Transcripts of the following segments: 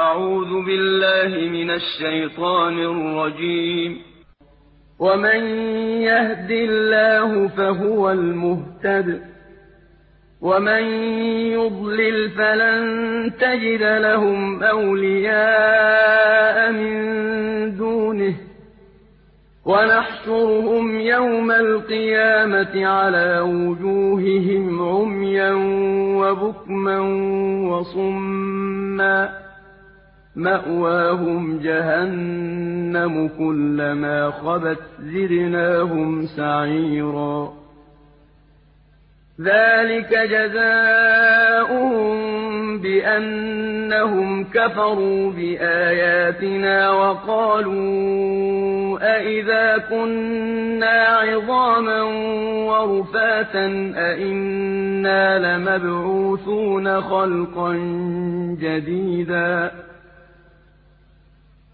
أعوذ بالله من الشيطان الرجيم. ومن يهد الله فهو المهتد. ومن يضلل فلن تجد لهم أولياء من دونه. ونحشرهم يوم القيامة على وجوههم عميا وبكما وصما. مأواهم جهنم كلما خبت زدناهم سعيرا. ذلك جزاؤهم بأنهم كفروا بآياتنا وقالوا أئذا كنا عظاما ورفاتا أئنا لمبعوثون خلقا جديدا.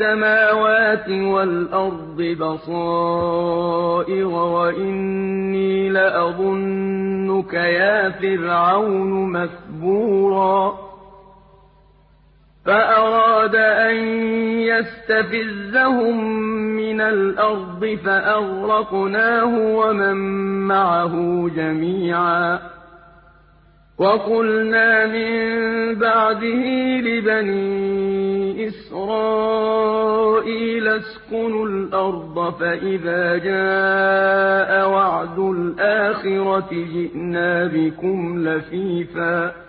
السَّمَاوَاتِ وَالْأَرْضِ بَصَائِرَ وَإِنِّي لَأَظُنُّكَ يَا فِرْعَوْنُ مَثْبُورًا. فَأَرَادَ أَن يَسْتَفِزَّهُم مِّنَ الْأَرْضِ فَأَغْرَقْنَاهُ وَمَن مَّعَهُ جَمِيعًا. وَقُلْنَا مِن بَعْدِهِ لِبَنِي إِسْرَائِيلَ اسْكُنُوا الْأَرْضَ فَإِذَا جَاءَ وَعْدُ الْآخِرَةِ جِئْنَا بِكُمْ لَفِيفًا